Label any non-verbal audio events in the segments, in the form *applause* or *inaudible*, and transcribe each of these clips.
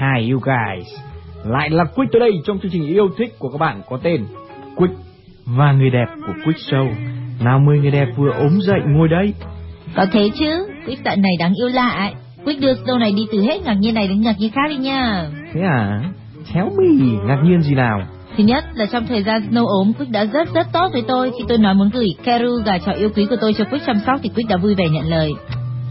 Hi you guys. Lại là Quick tới đây trong chương trình yêu thích của các bạn có tên Quick và người đẹp của Quick Show. Nào mười người đẹp vừa ốm dậy ngồi đây. Có thế chứ, Quick dạo này đáng yêu lạ Quick đưa Snow này đi từ hết ngạc nhiên này đến ngạc nhiên khác đi nha. Thế à? Tell me ngạc nhiên gì nào? Thứ nhất là trong thời gian Snow ốm, Quick đã rất rất tốt với tôi. Khi tôi nói muốn gửi Keru gà chó yêu quý của tôi cho Quick chăm sóc thì Quick đã vui vẻ nhận lời.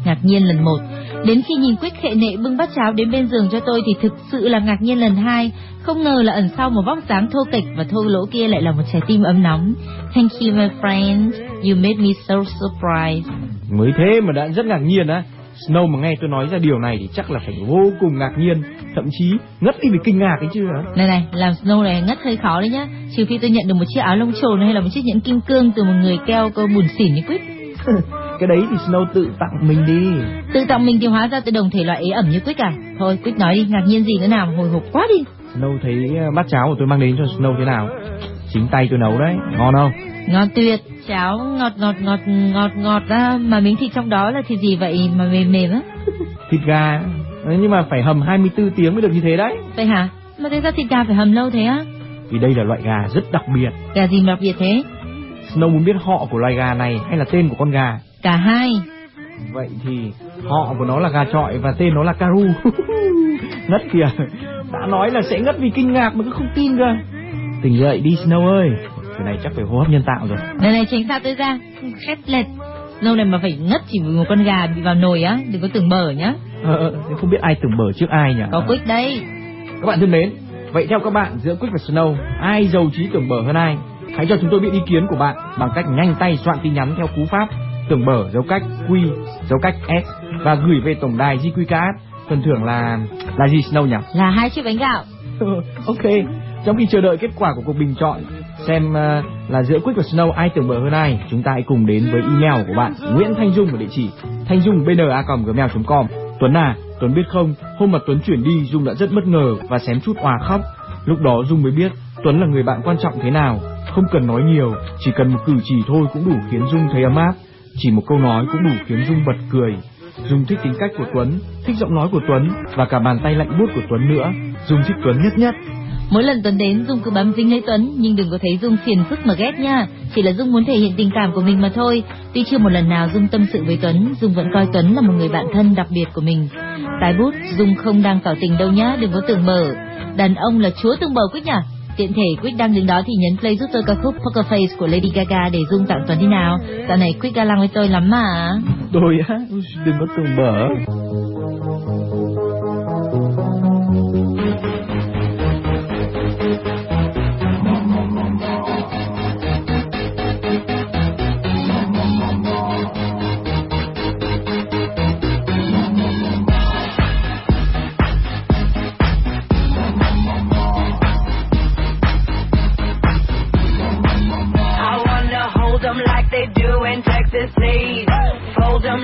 Ngạc nhiên lần một. Đến khi nhìn Quick khệ nệ bưng bát cháo đến bên giường cho tôi thì thực sự là ngạc nhiên lần hai. Không ngờ là ẩn sau một vóc dáng thô kệch và thô lỗ kia lại là một trái tim ấm nóng. Thank you my friends, you made me so surprised. Mới thế mà đã rất ngạc nhiên á Snow mà nghe tôi nói ra điều này thì chắc là phải vô cùng ngạc nhiên Thậm chí ngất đi vì kinh ngạc ấy chứ hả Này này, làm Snow này ngất hơi khó đấy nhá. Trừ phi tôi nhận được một chiếc áo lông trồn hay là một chiếc nhẫn kim cương từ một người keo cô bùn xỉn như Quick. *laughs* Cái đấy thì Snow tự tặng mình đi Tự tặng mình thì hóa ra tôi đồng thể loại ế ẩm như Quick à? Thôi Quick nói đi, ngạc nhiên gì nữa nào, hồi hộp quá đi. Snow thấy ờ, bát cháo của tôi mang đến cho Snow thế nào Chính tay tôi nấu đấy Ngon không Ngon tuyệt, cháo ngọt ngọt ngọt ngọt ngọt ra mà miếng thịt trong đó là thịt gì vậy mà mềm mềm á? Thịt gà Đấy, Nhưng mà phải hầm 24 tiếng mới được như thế đấy Vậy hả? Mà thế ra thịt gà phải hầm lâu thế á? Vì đây là loại gà rất đặc biệt Gà gì mà đặc biệt thế? Snow muốn biết họ của loài gà này hay là tên của con gà Cả hai. Vậy thì họ của nó là gà trọi và tên nó là Karu *laughs* Ngất kìa Đã nói là sẽ ngất vì kinh ngạc mà cứ không tin cơ Tỉnh dậy đi Snow ơi Cái này chắc phải hô hấp nhân tạo rồi Này này tránh xa tôi ra, khét lệch. Lâu này mà phải ngất chỉ vì một con gà bị vào nồi á, đừng có tưởng bở nhá. ờ, ờ, Không biết ai tưởng bở trước ai nhỉ Có Quick đây. Các bạn thân mến Vậy theo các bạn giữa Quick và Snow Ai giàu trí tưởng bở hơn ai Hãy cho chúng tôi biết ý kiến của bạn Bằng cách nhanh tay soạn tin nhắn theo cú pháp Tưởng bở dấu cách Q dấu cách S Và gửi về tổng đài GQKS Phần thưởng là... là gì Snow nhỉ? Là hai chiếc bánh gạo. *laughs* ok Trong khi chờ đợi kết quả của cuộc bình chọn Xem ờ, là giữa Quick và Snow ai tưởng bở hơn ai Chúng ta hãy cùng đến với email của bạn Nguyễn Thanh Dung ở địa chỉ thanh dung gmail.com Tuấn à, Tuấn biết không Hôm mà Tuấn chuyển đi Dung đã rất bất ngờ Và xém chút òa khóc Lúc đó Dung mới biết Tuấn là người bạn quan trọng thế nào Không cần nói nhiều Chỉ cần một cử chỉ thôi cũng đủ khiến Dung thấy ấm áp chỉ một câu nói cũng đủ khiến Dung bật cười. Dung thích tính cách của Tuấn, Thích giọng nói của Tuấn Và cả bàn tay lạnh buốt của Tuấn nữa. Dung thích Tuấn nhất nhất. Mỗi lần Tuấn đến, Dung cứ bám dính lấy Tuấn, Nhưng đừng có thấy Dung phiền phức mà ghét nha. Chỉ là Dung muốn thể hiện tình cảm của mình mà thôi. Tuy chưa một lần nào Dung tâm sự với Tuấn, Dung vẫn coi Tuấn là một người bạn thân đặc biệt của mình. Tái bút, Dung không đang tỏ tình đâu nhá, Đừng có tưởng mở. Đàn ông là chúa tương bầu Quyết nhỉ? Tiện thể Quyết đang đứng đó thì nhấn play giúp tôi ca khúc Poker Face của Lady Gaga để Dung tặng Tuấn đi nào. Dạo này Quyết ga lăng với tôi lắm mà. Tôi á, Đừng có tưởng bở they do in Texas, please. Fold 'em,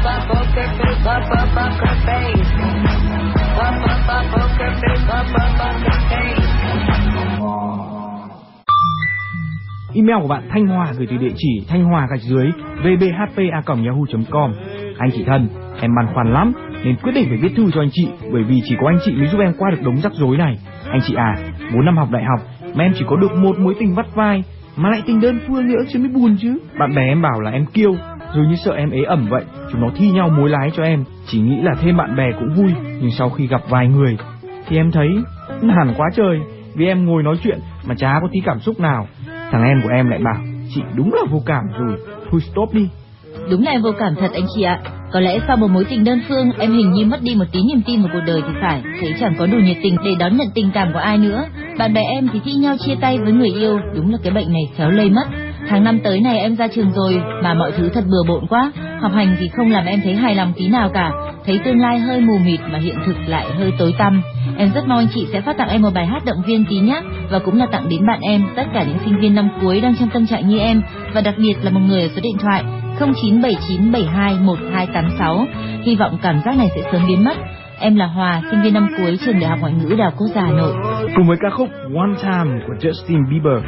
Up poker face, up up face. Up up poker face, up up face. Email của bạn Thanh Hòa gửi từ địa chỉ thanh hòa gạch dưới vbhpa@yahoo.com. Anh chị thân, em băn khoăn lắm nên quyết định phải viết thư cho anh chị bởi vì chỉ có anh chị mới giúp em qua được đống rắc rối này. Anh chị à, 4 năm học đại học mà em chỉ có được một mối tình vắt vai mà lại tình đơn phương nữa chứ mới buồn chứ. Bạn bè em bảo là em kiêu, rồi như sợ em ế ẩm vậy, chúng nó thi nhau mối lái cho em, chỉ nghĩ là thêm bạn bè cũng vui, nhưng sau khi gặp vài người thì em thấy nản quá trời vì em ngồi nói chuyện mà chả có tí cảm xúc nào. Thằng em của em lại bảo chị đúng là vô cảm rồi, thôi stop đi. Đúng là em vô cảm thật anh chị ạ. Có lẽ sau một mối tình đơn phương, em hình như mất đi một tí niềm tin vào cuộc đời thì phải. Thấy chẳng có đủ nhiệt tình để đón nhận tình cảm của ai nữa. Bạn bè em thì thi nhau chia tay với người yêu, đúng là cái bệnh này khéo lây mất. Tháng năm tới này em ra trường rồi mà mọi thứ thật bừa bộn quá. Học hành thì không làm em thấy hài lòng tí nào cả. Thấy tương lai hơi mù mịt mà hiện thực lại hơi tối tăm. Em rất mong anh chị sẽ phát tặng em một bài hát động viên tí nhé và cũng là tặng đến bạn em, tất cả những sinh viên năm cuối đang trong tâm trạng như em và đặc biệt là một người ở số điện thoại 0979721286. Hy vọng cảm giác này sẽ sớm biến mất. Em là Hòa, sinh viên năm cuối trường Đại học Ngoại ngữ Đại học Quốc gia Hà Nội. Cùng với ca khúc One Time của Justin Bieber.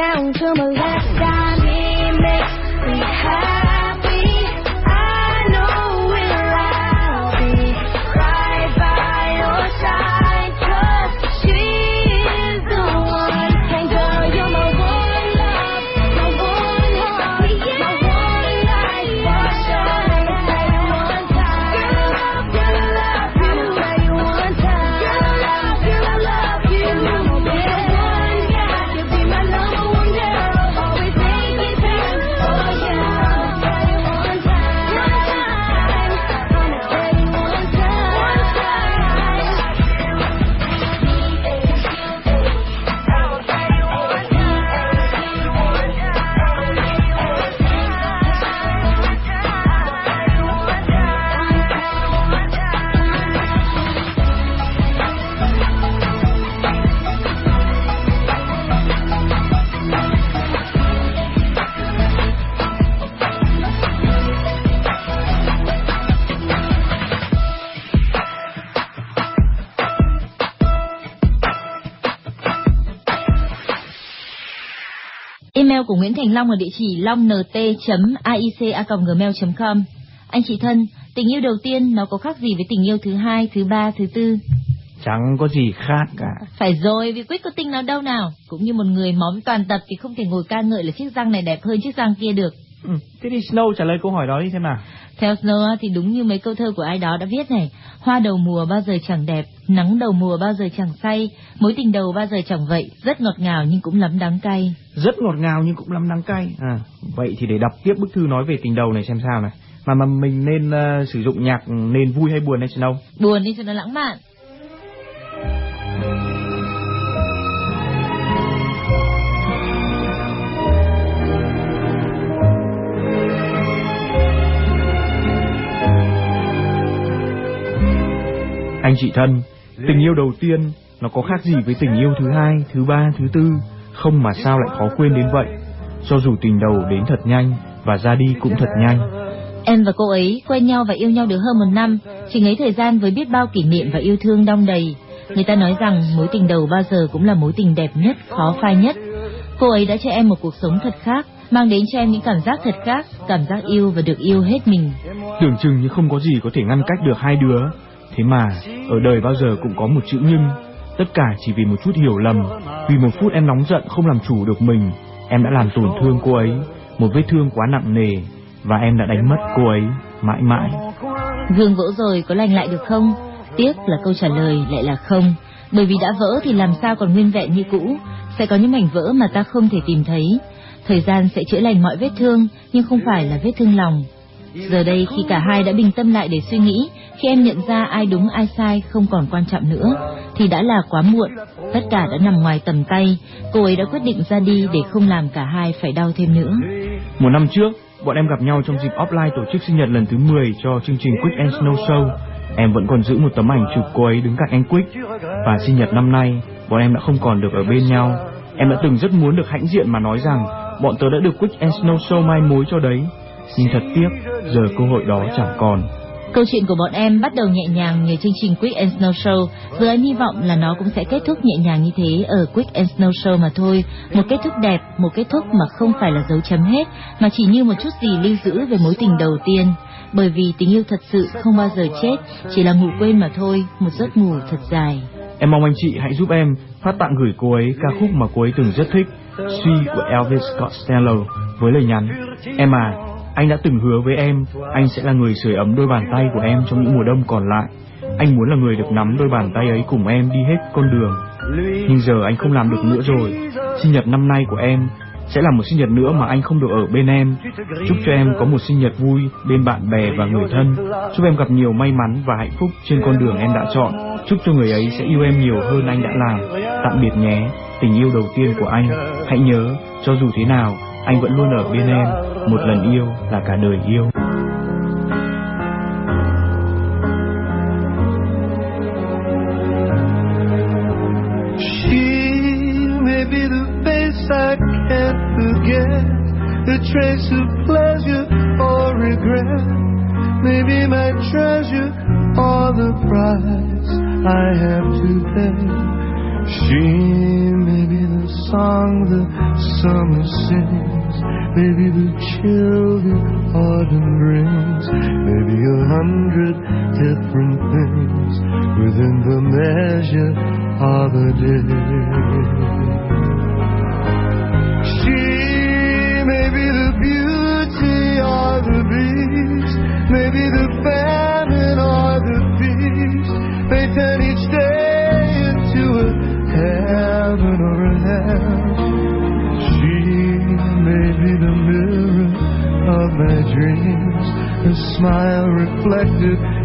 Down to my last dime. It makes me happy. Của Nguyễn Thành Long ở địa chỉ longt.aica.gmail.com Anh chị thân, tình yêu đầu tiên nó có khác gì với tình yêu thứ hai, thứ ba, thứ tư? Chẳng có gì khác cả. Phải rồi, vì Quyết có tình nào đâu nào. Cũng như một người móm toàn tập thì không thể ngồi ca ngợi là chiếc răng này đẹp hơn chiếc răng kia được. Ừ, thế thì Snow trả lời câu hỏi đó đi xem nào. Theo Snow thì đúng như mấy câu thơ của ai đó đã viết này, hoa đầu mùa bao giờ chẳng đẹp, nắng đầu mùa bao giờ chẳng say, mối tình đầu bao giờ chẳng vậy, rất ngọt ngào nhưng cũng lắm đắng cay. Rất ngọt ngào nhưng cũng lắm đắng cay. À, vậy thì để đọc tiếp bức thư nói về tình đầu này xem sao này. Mà mà mình nên ờ, sử dụng nhạc nên vui hay buồn hay Snow? Buồn đi cho nó lãng mạn. Anh chị thân, tình yêu đầu tiên nó có khác gì với tình yêu thứ hai, thứ ba, thứ tư? Không mà sao lại khó quên đến vậy? Cho dù tình đầu đến thật nhanh và ra đi cũng thật nhanh. Em và cô ấy quen nhau và yêu nhau được hơn một năm, chỉ ngấy thời gian với biết bao kỷ niệm và yêu thương đong đầy. Người ta nói rằng mối tình đầu bao giờ cũng là mối tình đẹp nhất, khó phai nhất. Cô ấy đã cho em một cuộc sống thật khác, mang đến cho em những cảm giác thật khác, cảm giác yêu và được yêu hết mình. Tưởng chừng như không có gì có thể ngăn cách được hai đứa. Thế mà, ở đời bao giờ cũng có một chữ nhưng. Tất cả chỉ vì một chút hiểu lầm. Vì một phút em nóng giận không làm chủ được mình. Em đã làm tổn thương cô ấy. Một vết thương quá nặng nề. Và em đã đánh mất cô ấy mãi mãi. Gương vỡ rồi có lành lại được không? Tiếc là câu trả lời lại là không. Bởi vì đã vỡ thì làm sao còn nguyên vẹn như cũ. Sẽ có những mảnh vỡ mà ta không thể tìm thấy. Thời gian sẽ chữa lành mọi vết thương, nhưng không phải là vết thương lòng. Giờ đây khi cả hai đã bình tâm lại để suy nghĩ, khi em nhận ra ai đúng ai sai không còn quan trọng nữa, thì đã là quá muộn. Tất cả đã nằm ngoài tầm tay, cô ấy đã quyết định ra đi để không làm cả hai phải đau thêm nữa. Một năm trước, bọn em gặp nhau trong dịp offline tổ chức sinh nhật lần thứ 10 cho chương trình Quick and Snow Show. Em vẫn còn giữ một tấm ảnh chụp cô ấy đứng cạnh anh Quick. Và sinh nhật năm nay, bọn em đã không còn được ở bên nhau. Em đã từng rất muốn được hãnh diện mà nói rằng bọn tớ đã được Quick and Snow Show mai mối cho đấy. Nhưng thật tiếc, giờ cơ hội đó chẳng còn. Câu chuyện của bọn em bắt đầu nhẹ nhàng nhờ chương trình Quick and Snow Show, giờ em hy vọng là nó cũng sẽ kết thúc nhẹ nhàng như thế ở Quick and Snow Show mà thôi. Một kết thúc đẹp, một kết thúc mà không phải là dấu chấm hết, mà chỉ như một chút gì lưu giữ về mối tình đầu tiên. Bởi vì tình yêu thật sự không bao giờ chết, chỉ là ngủ quên mà thôi, một giấc ngủ thật dài. Em mong anh chị hãy giúp em phát tặng gửi cô ấy ca khúc mà cô ấy từng rất thích, Suy của Elvis Costello với lời nhắn: Em à, anh đã từng hứa với em, anh sẽ là người sưởi ấm đôi bàn tay của em trong những mùa đông còn lại. Anh muốn là người được nắm đôi bàn tay ấy cùng em đi hết con đường. Nhưng giờ anh không làm được nữa rồi. Sinh nhật năm nay của em sẽ là một sinh nhật nữa mà anh không được ở bên em. Chúc cho em có một sinh nhật vui bên bạn bè và người thân. Chúc em gặp nhiều may mắn và hạnh phúc trên con đường em đã chọn. Chúc cho người ấy sẽ yêu em nhiều hơn anh đã làm. Tạm biệt nhé, tình yêu đầu tiên của anh. Hãy nhớ, cho dù thế nào, anh vẫn luôn ở bên em. Một lần yêu là cả đời yêu. The I can't forget, a trace of pleasure or regret. Maybe my treasure or the price I have to pay. She may be the song the summer sings, maybe the chill the autumn brings, maybe a hundred different things within the measure of a day.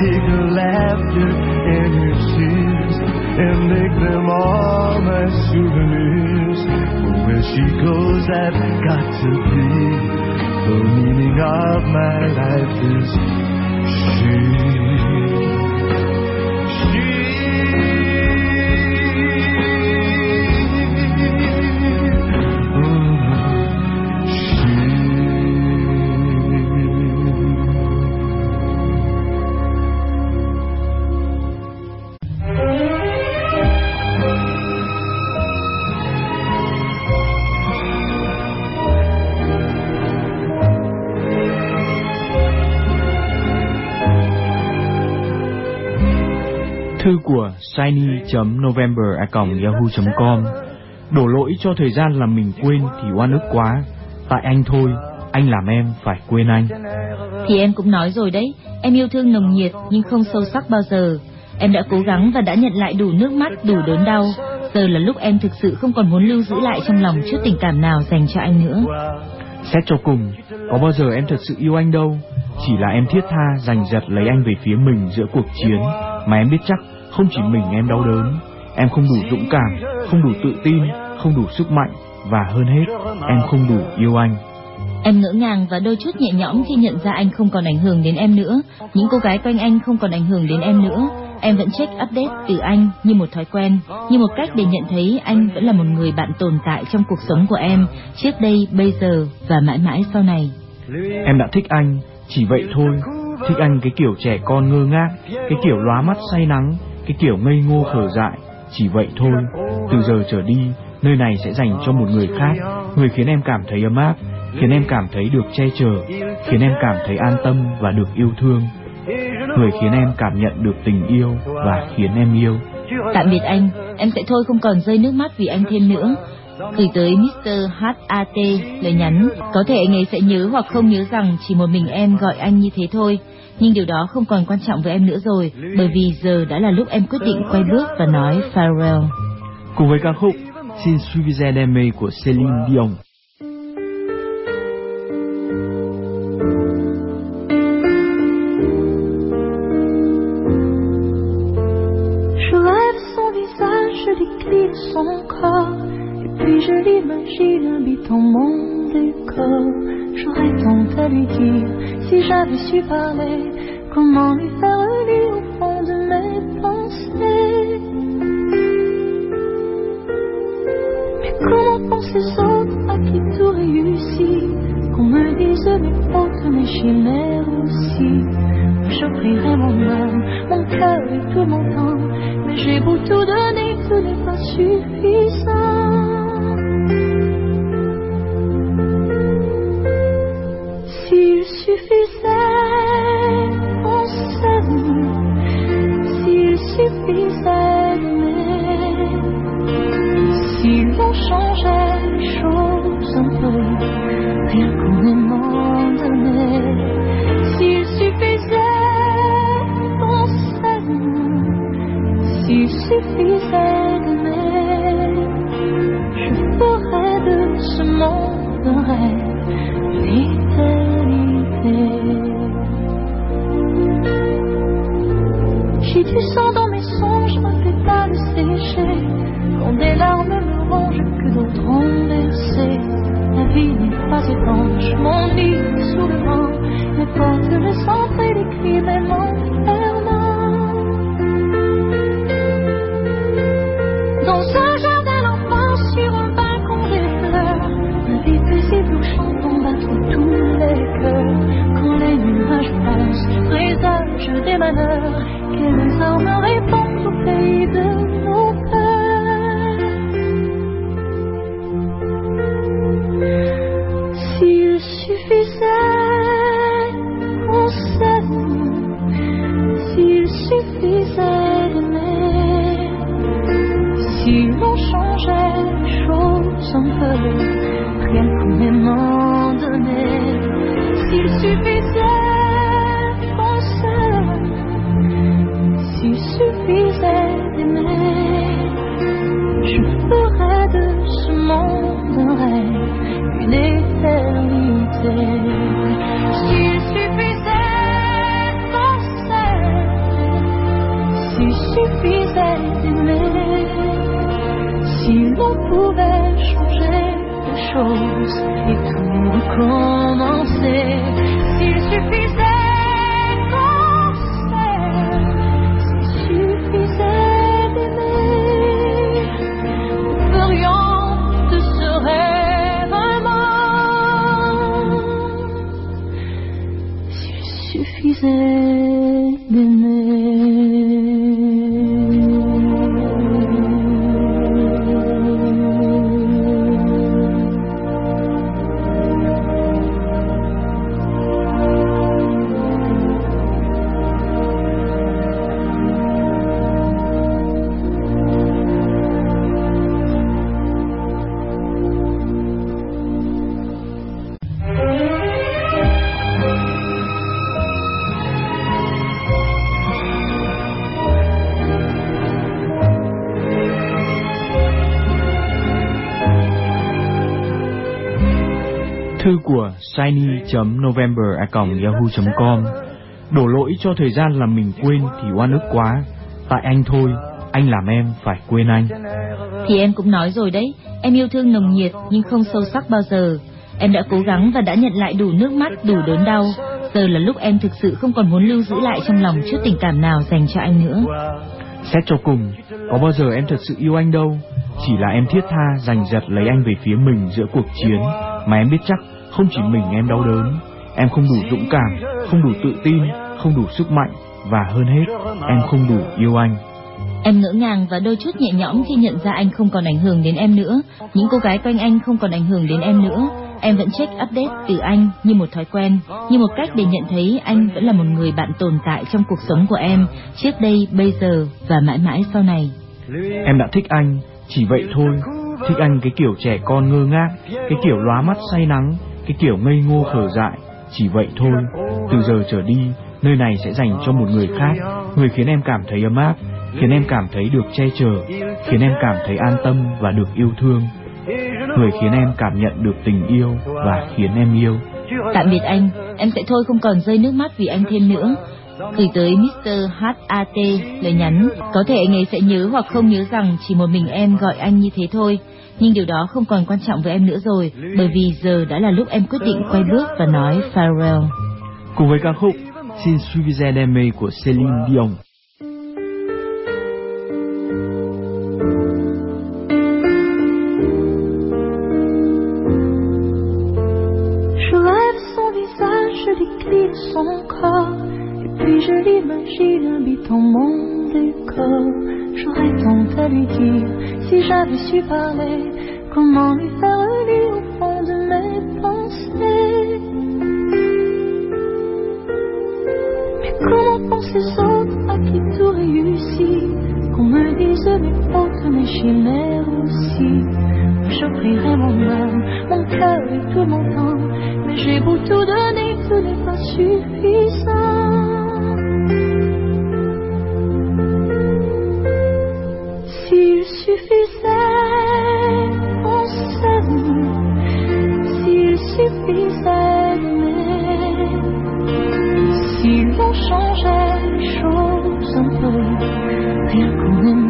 Take her laughter and her tears and make them all my souvenirs. Where she goes, I've got to be. The meaning of my life is Thư shiny.november@yahoo.com Đổ lỗi cho thời gian làm mình quên thì oan ức quá. Tại anh thôi, anh làm em phải quên anh. Thì em cũng nói rồi đấy, em yêu thương nồng nhiệt nhưng không sâu sắc bao giờ. Em đã cố gắng và đã nhận lại đủ nước mắt, đủ đớn đau. Giờ là lúc em thực sự không còn muốn lưu giữ lại trong lòng chút tình cảm nào dành cho anh nữa. Xét cho cùng, có bao giờ em thật sự yêu anh đâu. Chỉ là em thiết tha giành giật lấy anh về phía mình giữa cuộc chiến mà em biết chắc không chỉ mình em đau đớn. Em không đủ dũng cảm, không đủ tự tin, không đủ sức mạnh và hơn hết, em không đủ yêu anh. Em ngỡ ngàng và đôi chút nhẹ nhõm khi nhận ra anh không còn ảnh hưởng đến em nữa. Những cô gái quanh anh không còn ảnh hưởng đến em nữa. Em vẫn check update từ anh như một thói quen, như một cách để nhận thấy anh vẫn là một người bạn tồn tại trong cuộc sống của em, trước đây, bây giờ và mãi mãi sau này. Em đã thích anh, chỉ vậy thôi. Thích anh cái kiểu trẻ con ngơ ngác, cái kiểu lóa mắt say nắng, cái kiểu ngây ngô khờ dại, chỉ vậy thôi. Từ giờ trở đi, nơi này sẽ dành cho một người khác, người khiến em cảm thấy ấm áp, khiến em cảm thấy được che chở, khiến em cảm thấy an tâm và được yêu thương. Người khiến em cảm nhận được tình yêu và khiến em yêu. Tạm biệt anh, em sẽ thôi không còn rơi nước mắt vì anh thêm nữa. Gửi tới Mr. HAT lời nhắn, có thể anh ấy sẽ nhớ hoặc không nhớ rằng chỉ một mình em gọi anh như thế thôi. Nhưng điều đó không còn quan trọng với em nữa rồi, bởi vì giờ đã là lúc em quyết định quay bước và nói farewell. Cùng với ca khúc Xin suffisait d'aimer của Céline Dion. Je rêve son visage, je décline son corps, et puis je l'imagine habitant mon décor. J'aurais tant à lui dire si j'avais su parler, comment lui faire lui au fond de mes pensées. Mais comment penser autres à qui tout réussit, qu'on me dise mes fautes, mes chimères aussi. J'offrirai mon âme, mon cœur et tout mon temps, mais j'ai beau tout donner, ce n'est pas suffisant. shiny.november@yahoo.com Đổ lỗi cho thời gian làm mình quên thì oan ức quá. Tại anh thôi, anh làm em phải quên anh. Thì em cũng nói rồi đấy, em yêu thương nồng nhiệt nhưng không sâu sắc bao giờ. Em đã cố gắng và đã nhận lại đủ nước mắt, đủ đớn đau. Giờ là lúc em thực sự không còn muốn lưu giữ lại trong lòng chút tình cảm nào dành cho anh nữa. Xét cho cùng, có bao giờ em thật sự yêu anh đâu. Chỉ là em thiết tha giành giật lấy anh về phía mình giữa cuộc chiến mà em biết chắc không chỉ mình em đau đớn. Em không đủ dũng cảm, không đủ tự tin, không đủ sức mạnh và hơn hết, em không đủ yêu anh. Em ngỡ ngàng và đôi chút nhẹ nhõm khi nhận ra anh không còn ảnh hưởng đến em nữa. Những cô gái quanh anh không còn ảnh hưởng đến em nữa. Em vẫn check update từ anh như một thói quen, như một cách để nhận thấy anh vẫn là một người bạn tồn tại trong cuộc sống của em, trước đây, bây giờ và mãi mãi sau này. Em đã thích anh, chỉ vậy thôi. Thích anh cái kiểu trẻ con ngơ ngác, cái kiểu lóa mắt say nắng, cái kiểu ngây ngô khờ dại, chỉ vậy thôi. Từ giờ trở đi, nơi này sẽ dành cho một người khác, người khiến em cảm thấy ấm áp, khiến em cảm thấy được che chở, khiến em cảm thấy an tâm và được yêu thương. Người khiến em cảm nhận được tình yêu và khiến em yêu. Tạm biệt anh, em sẽ thôi không còn rơi nước mắt vì anh thêm nữa. Gửi tới Mr. HAT lời nhắn, có thể anh ấy sẽ nhớ hoặc không nhớ rằng chỉ một mình em gọi anh như thế thôi nhưng điều đó không còn quan trọng với em nữa rồi, bởi vì giờ đã là lúc em quyết định quay bước và nói farewell. Cùng với ca khúc Xin suffisait d'aimer của Celine Dion. je l'imagine habitant mon décor. J'aurais tant à lui dire si j'avais su parler. Comment lui faire lire au fond de mes pensées. Mais comment ces autres à qui tout réussit Qu'on me dise mes fautes, mes chimères aussi J'offrirai mon âme, mon cœur et tout mon temps Mais j'ai beau tout donner, ce n'est pas suffisant 想谁变，说一点，而。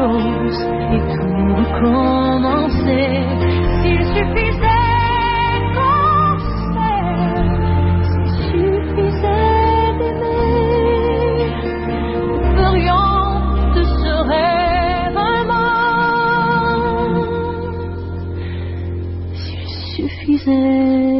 Et tout recommencer, s'il suffisait qu'on s'il suffisait d'aimer, nous ferions de ce rêve un monde. S'il suffisait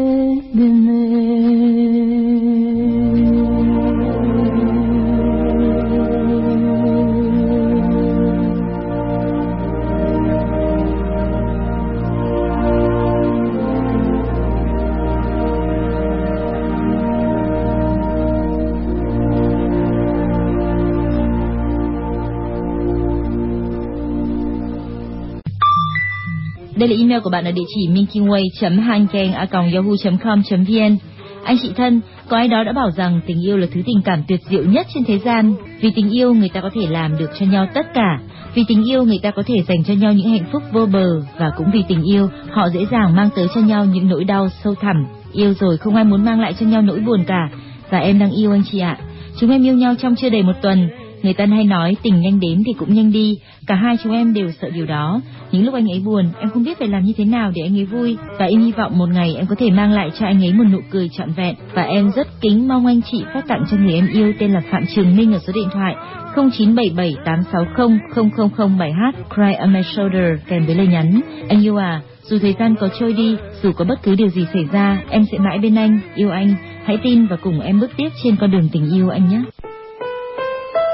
email của bạn ở địa chỉ minkyngway.hankeng.yahoo.com.vn Anh chị thân, có ai đó đã bảo rằng tình yêu là thứ tình cảm tuyệt diệu nhất trên thế gian. Vì tình yêu người ta có thể làm được cho nhau tất cả. Vì tình yêu người ta có thể dành cho nhau những hạnh phúc vô bờ và cũng vì tình yêu họ dễ dàng mang tới cho nhau những nỗi đau sâu thẳm. Yêu rồi không ai muốn mang lại cho nhau nỗi buồn cả. Và em đang yêu anh chị ạ. Chúng em yêu nhau trong chưa đầy một tuần. Người ta hay nói tình nhanh đến thì cũng nhanh đi. Cả hai chúng em đều sợ điều đó. Những lúc anh ấy buồn, em không biết phải làm như thế nào để anh ấy vui. Và em hy vọng một ngày em có thể mang lại cho anh ấy một nụ cười trọn vẹn. Và em rất kính mong anh chị phát tặng cho người em yêu tên là Phạm Trường Minh ở số điện thoại 0977 860 0007H Cry on my shoulder kèm với lời nhắn. Anh yêu à, dù thời gian có trôi đi, dù có bất cứ điều gì xảy ra, em sẽ mãi bên anh, yêu anh. Hãy tin và cùng em bước tiếp trên con đường tình yêu anh nhé.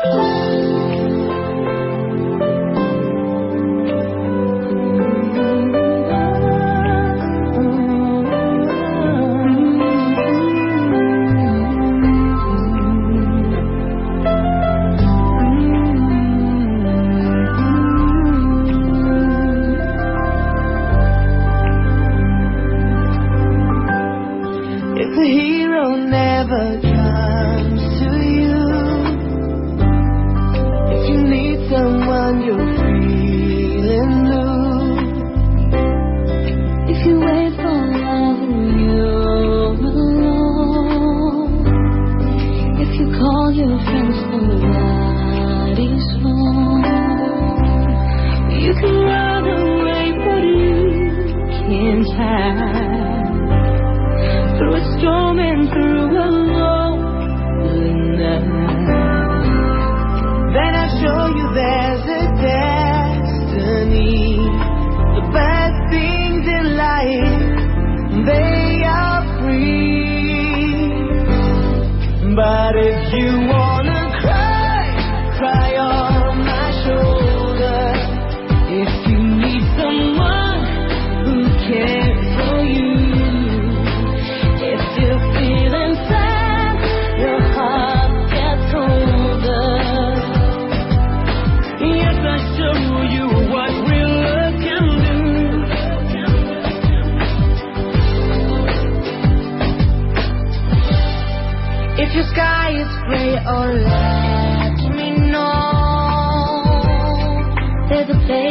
Thank you. the place.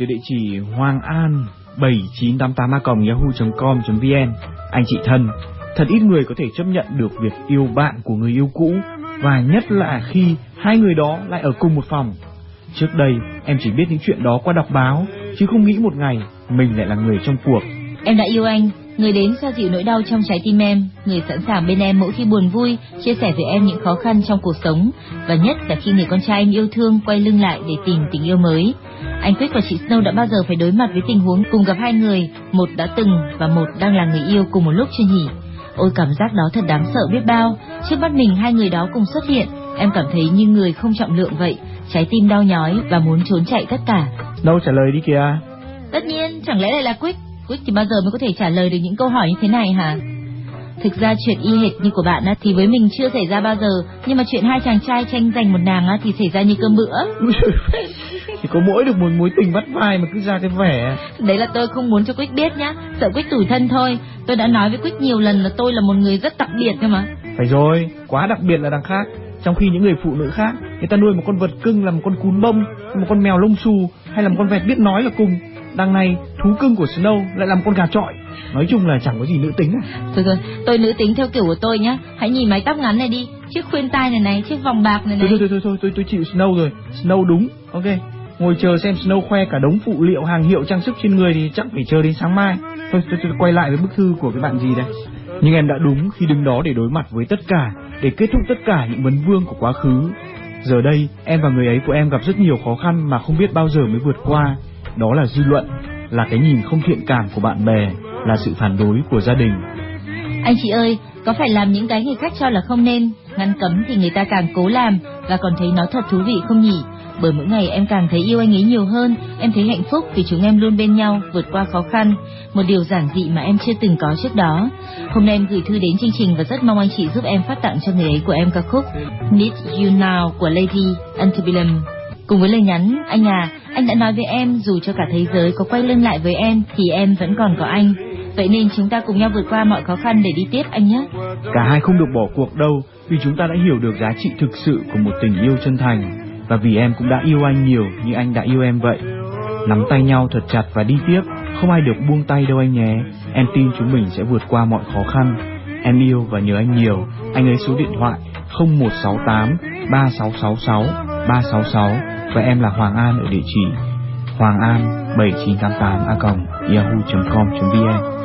Từ địa chỉ hoàng an 7988 yahoo.com.vn Anh chị thân, thật ít người có thể chấp nhận được việc yêu bạn của người yêu cũ và nhất là khi hai người đó lại ở cùng một phòng. Trước đây, em chỉ biết những chuyện đó qua đọc báo, chứ không nghĩ một ngày mình lại là người trong cuộc. Em đã yêu anh, người đến xoa dịu nỗi đau trong trái tim em, người sẵn sàng bên em mỗi khi buồn vui, chia sẻ với em những khó khăn trong cuộc sống, và nhất là khi người con trai anh yêu thương quay lưng lại để tìm tình yêu mới. Anh Quyết và chị Snow đã bao giờ phải đối mặt với tình huống cùng gặp hai người, một đã từng và một đang là người yêu cùng một lúc chưa nhỉ? Ôi cảm giác đó thật đáng sợ biết bao. Trước mắt mình hai người đó cùng xuất hiện, em cảm thấy như người không trọng lượng vậy, trái tim đau nhói và muốn trốn chạy tất cả. Đâu trả lời đi kìa. Tất nhiên, chẳng lẽ lại là Quick? Quick thì bao giờ mới có thể trả lời được những câu hỏi như thế này hả? Thực ra chuyện y hệt như của bạn á, thì với mình chưa xảy ra bao giờ, nhưng mà chuyện hai chàng trai tranh giành một nàng á, thì xảy ra như cơm bữa. *laughs* Chỉ có mỗi được một mối tình bắt vai mà cứ ra cái vẻ. Đấy là tôi không muốn cho Quick biết nhá, sợ Quick tủi thân thôi. Tôi đã nói với Quick nhiều lần là tôi là một người rất đặc biệt cơ mà. Phải rồi, quá đặc biệt là đằng khác. Trong khi những người phụ nữ khác, người ta nuôi một con vật cưng là một con cún bông, một con mèo lông xù hay là một con vẹt biết nói là cùng. Đằng này, thú cưng của Snow lại là một con gà trọi. Nói chung là chẳng có gì nữ tính à. Thôi rồi, tôi nữ tính theo kiểu của tôi nhá. Hãy nhìn mái tóc ngắn này đi, chiếc khuyên tai này này, chiếc vòng bạc này Thôi này. thôi thôi thôi, tôi tôi chịu Snow rồi. Snow đúng, ok. Ngồi chờ xem Snow khoe cả đống phụ liệu hàng hiệu trang sức trên người thì chắc phải chờ đến sáng mai. Thôi tôi, tôi quay lại với bức thư của cái bạn gì đây. Nhưng em đã đúng khi đứng đó để đối mặt với tất cả, để kết thúc tất cả những vấn vương của quá khứ. Giờ đây, em và người ấy của em gặp rất nhiều khó khăn mà không biết bao giờ mới vượt qua. Đó là dư luận, là cái nhìn không thiện cảm của bạn bè, là sự phản đối của gia đình. Anh chị ơi, có phải làm những cái người khác cho là không nên, ngăn cấm thì người ta càng cố làm và còn thấy nó thật thú vị không nhỉ? Bởi mỗi ngày em càng thấy yêu anh ấy nhiều hơn, em thấy hạnh phúc vì chúng em luôn bên nhau, vượt qua khó khăn, một điều giản dị mà em chưa từng có trước đó. Hôm nay em gửi thư đến chương trình và rất mong anh chị giúp em phát tặng cho người ấy của em ca khúc Need You Now của Lady Antebellum. Cùng với lời nhắn, anh à, anh đã nói với em dù cho cả thế giới có quay lưng lại với em thì em vẫn còn có anh. Vậy nên chúng ta cùng nhau vượt qua mọi khó khăn để đi tiếp anh nhé. Cả hai không được bỏ cuộc đâu, vì chúng ta đã hiểu được giá trị thực sự của một tình yêu chân thành. Và vì em cũng đã yêu anh nhiều như anh đã yêu em vậy. Nắm tay nhau thật chặt và đi tiếp, không ai được buông tay đâu anh nhé. Em tin chúng mình sẽ vượt qua mọi khó khăn. Em yêu và nhớ anh nhiều. Anh ấy số điện thoại 0168 3666 366 và em là Hoàng An ở địa chỉ Hoàng An 7988 a yahoo.com.vn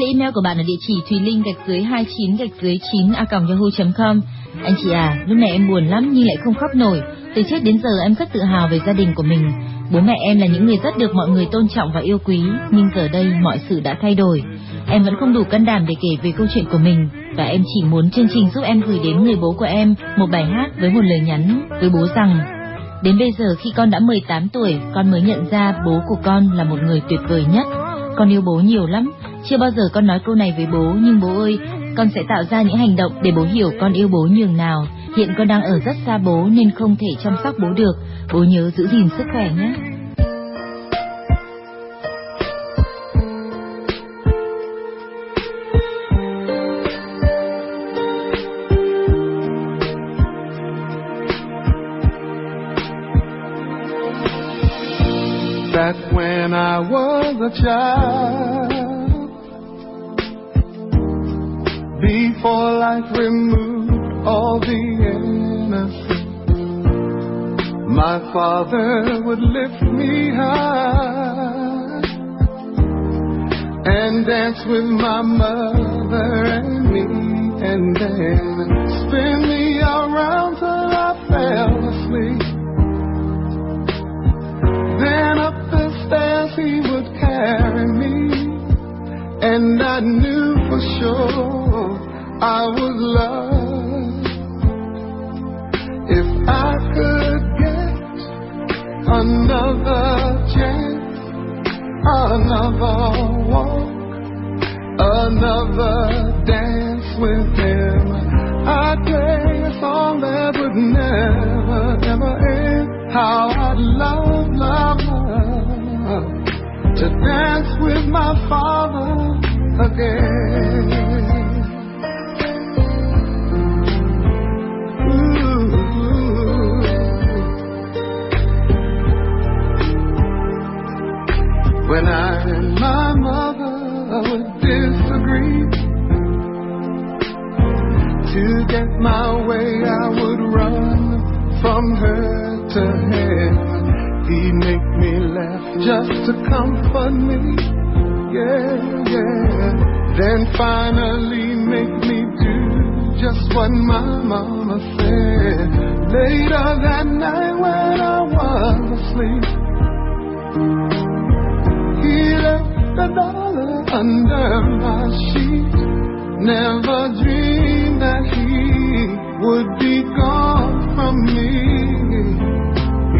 là email của bạn ở địa chỉ thùy linh gạch dưới 29 gạch dưới 9 a yahoo.com. Anh chị à, lúc này em buồn lắm nhưng lại không khóc nổi. Từ trước đến giờ em rất tự hào về gia đình của mình. Bố mẹ em là những người rất được mọi người tôn trọng và yêu quý, nhưng giờ đây mọi sự đã thay đổi. Em vẫn không đủ can đảm để kể về câu chuyện của mình và em chỉ muốn chương trình giúp em gửi đến người bố của em một bài hát với một lời nhắn với bố rằng Đến bây giờ khi con đã 18 tuổi, con mới nhận ra bố của con là một người tuyệt vời nhất. Con yêu bố nhiều lắm, chưa bao giờ con nói câu này với bố, nhưng bố ơi, con sẽ tạo ra những hành động để bố hiểu con yêu bố nhường nào. Hiện con đang ở rất xa bố nên không thể chăm sóc bố được. Bố nhớ giữ gìn sức khỏe nhé. Back when I was a child, before life removed all the innocence, my father would lift me high and dance with my mother and me, and then spin me around till I fell asleep. Then up the stairs he would carry me, and I knew for sure I was loved. If I could get another chance, another walk, another dance with him, I'd play a song that would never, ever end. How I'd love, love, love to dance with my father again. Get my way, I would run from her to him. He'd make me laugh just to comfort me. Yeah, yeah. Then finally make me do just what my mama said. Later that night when I was asleep, he left a dollar under my sheet. Never dreamed that would be gone from me.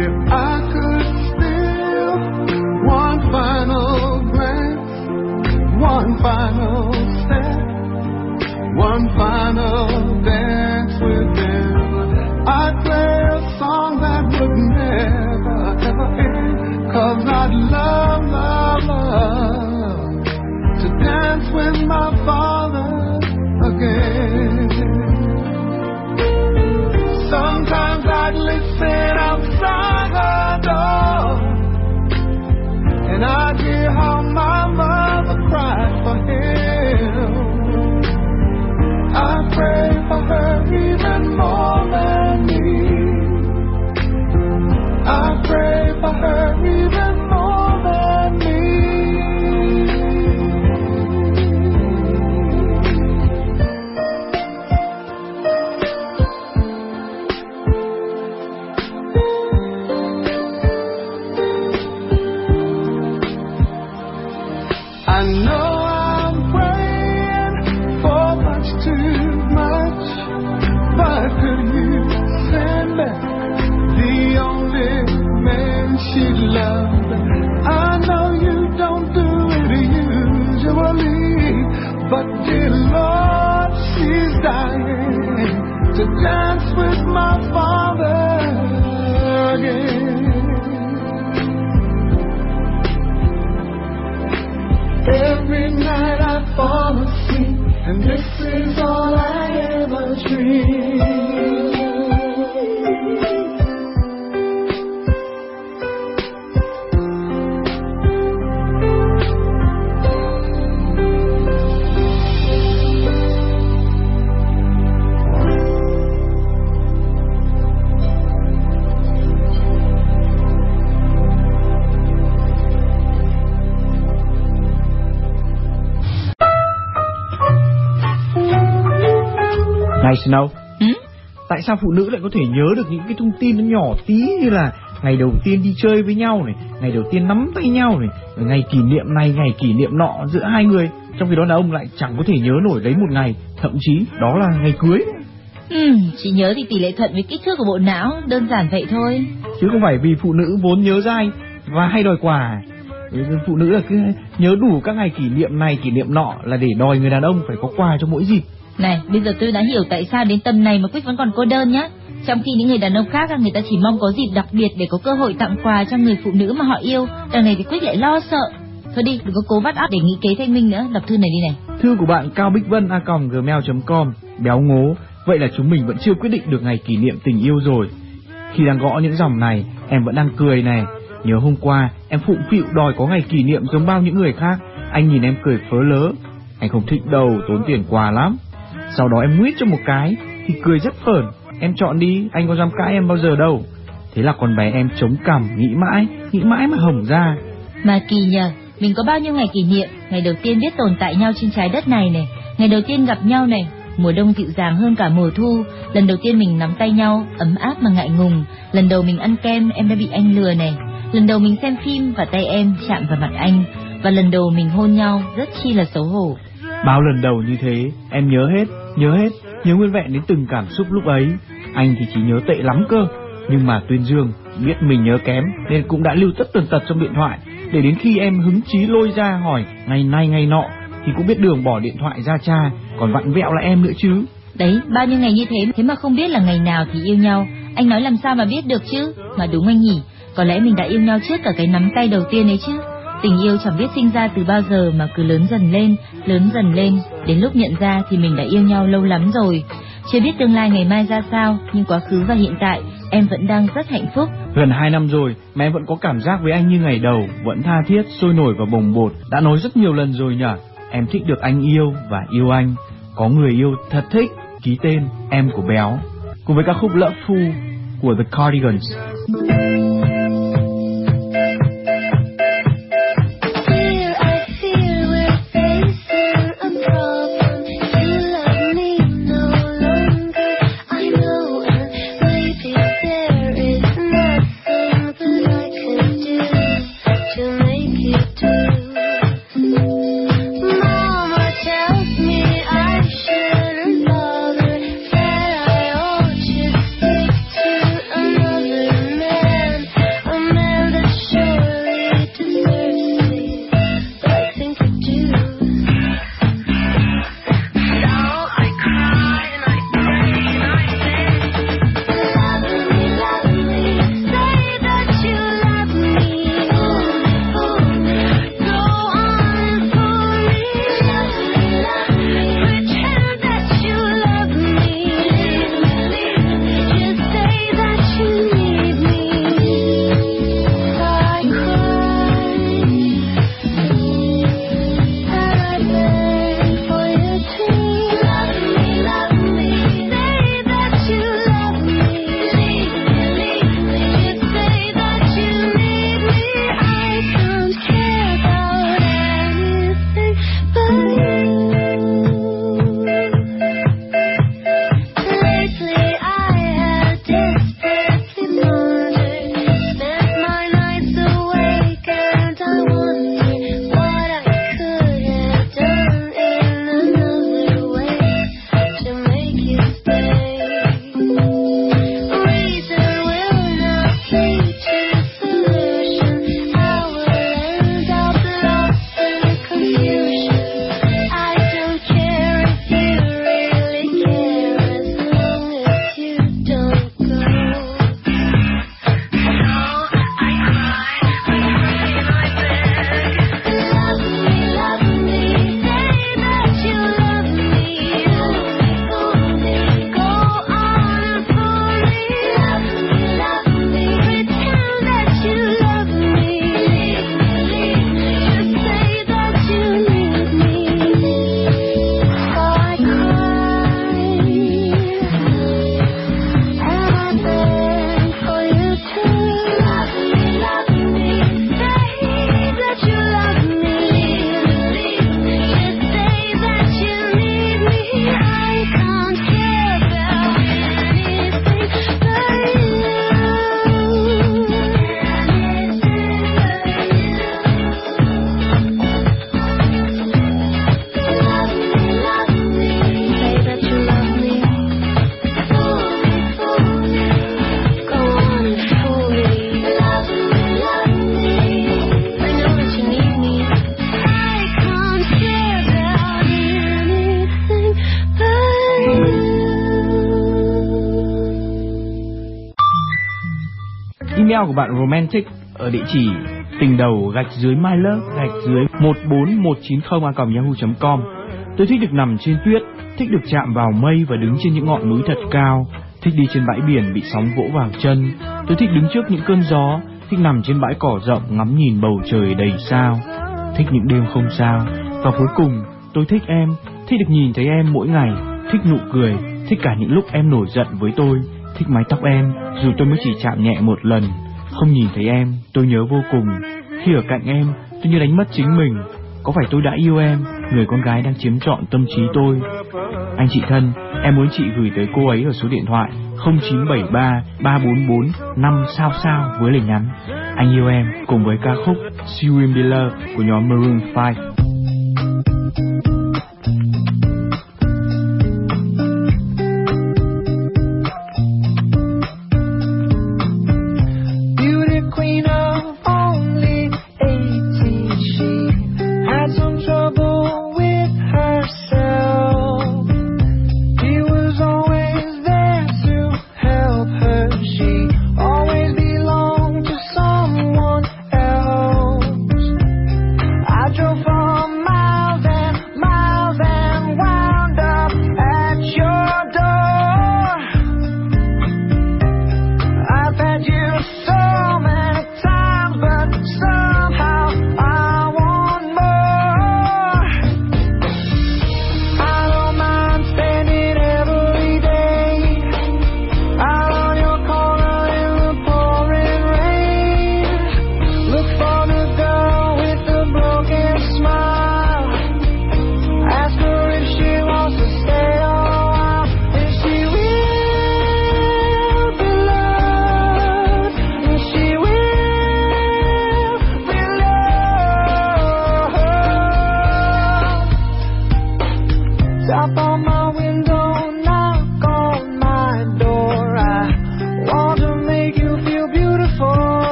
If I could steal one final glance, one final step, one final dance with him, I'd play a song that would never ever end. Cause I'd love, love, love to dance with sao phụ nữ lại có thể nhớ được những cái thông tin nó nhỏ tí như là ngày đầu tiên đi chơi với nhau này, ngày đầu tiên nắm tay nhau này, ngày kỷ niệm này, ngày kỷ niệm nọ giữa hai người, trong khi đó đàn ông lại chẳng có thể nhớ nổi lấy một ngày, thậm chí đó là ngày cưới, Ừ, chỉ nhớ thì tỷ lệ thuận với kích thước của bộ não, đơn giản vậy thôi. chứ không phải vì phụ nữ vốn nhớ dai và hay đòi quà. phụ nữ là cứ nhớ đủ các ngày kỷ niệm này kỷ niệm nọ là để đòi người đàn ông phải có quà cho mỗi dịp này, bây giờ tôi đã hiểu tại sao đến tầm này mà Quyết vẫn còn cô đơn nhá. Trong khi những người đàn ông khác người ta chỉ mong có dịp đặc biệt để có cơ hội tặng quà cho người phụ nữ mà họ yêu, đằng này thì Quyết lại lo sợ. Thôi đi, đừng có cố vắt óc để nghĩ kế thanh minh nữa, đọc thư này đi này. Thư của bạn Cao Bích Vân a gmail.com béo ngố. Vậy là chúng mình vẫn chưa quyết định được ngày kỷ niệm tình yêu rồi. Khi đang gõ những dòng này, em vẫn đang cười này. Nhớ hôm qua, em phụng phịu đòi có ngày kỷ niệm giống bao những người khác. Anh nhìn em cười phớ lớ. Anh không thích đâu, tốn tiền quà lắm. Sau đó em nguyết cho một cái, thì cười rất phởn. Em chọn đi, anh có dám cãi em bao giờ đâu. Thế là con bé em chống cằm, nghĩ mãi, nghĩ mãi mà hỏng ra. Mà kỳ nhờ, mình có bao nhiêu ngày kỷ niệm, ngày đầu tiên biết tồn tại nhau trên trái đất này này, ngày đầu tiên gặp nhau này, mùa đông dịu dàng hơn cả mùa thu, lần đầu tiên mình nắm tay nhau, ấm áp mà ngại ngùng, lần đầu mình ăn kem em đã bị anh lừa này, lần đầu mình xem phim và tay em chạm vào mặt anh, và lần đầu mình hôn nhau rất chi là xấu hổ. Bao lần đầu như thế, em nhớ hết, nhớ hết, nhớ nguyên vẹn đến từng cảm xúc lúc ấy. Anh thì chỉ nhớ tệ lắm cơ, nhưng mà Tuyên Dương biết mình nhớ kém nên cũng đã lưu tất tần tật trong điện thoại, để đến khi em hứng chí lôi ra hỏi ngày nay ngày nọ thì cũng biết đường bỏ điện thoại ra cha, còn vặn vẹo là em nữa chứ. Đấy, bao nhiêu ngày như thế, thế mà không biết là ngày nào thì yêu nhau, anh nói làm sao mà biết được chứ, mà đúng anh nhỉ, có lẽ mình đã yêu nhau trước cả cái nắm tay đầu tiên ấy chứ. Tình yêu chẳng biết sinh ra từ bao giờ mà cứ lớn dần lên, lớn dần lên, đến lúc nhận ra thì mình đã yêu nhau lâu lắm rồi. Chưa biết tương lai ngày mai ra sao, nhưng quá khứ và hiện tại em vẫn đang rất hạnh phúc. Gần 2 năm rồi mà em vẫn có cảm giác với anh như ngày đầu, vẫn tha thiết, sôi nổi và bồng bột. Đã nói rất nhiều lần rồi nhở. Em thích được anh yêu và yêu anh. Có người yêu thật thích. Ký tên em của béo. Cùng với ca khúc Lỡ Phu của The Cardigans. Email của bạn romantic ở địa chỉ tình đầu gạch dưới my love gạch dưới 14190 a yahoo.com. Tôi thích được nằm trên tuyết, thích được chạm vào mây và đứng trên những ngọn núi thật cao, thích đi trên bãi biển bị sóng vỗ vào chân. Tôi thích đứng trước những cơn gió, thích nằm trên bãi cỏ rộng ngắm nhìn bầu trời đầy sao, thích những đêm không sao. Và cuối cùng, tôi thích em, thích được nhìn thấy em mỗi ngày, thích nụ cười, thích cả những lúc em nổi giận với tôi, thích mái tóc em, dù tôi mới chỉ chạm nhẹ một lần. Không nhìn thấy em, tôi nhớ vô cùng. Khi ở cạnh em, tôi như đánh mất chính mình. Có phải tôi đã yêu em, người con gái đang chiếm trọn tâm trí tôi? Anh chị thân, em muốn chị gửi tới cô ấy ở số điện thoại 0973 344 5 sao sao với lời nhắn Anh yêu em cùng với ca khúc She Will Be Loved của nhóm Maroon 5.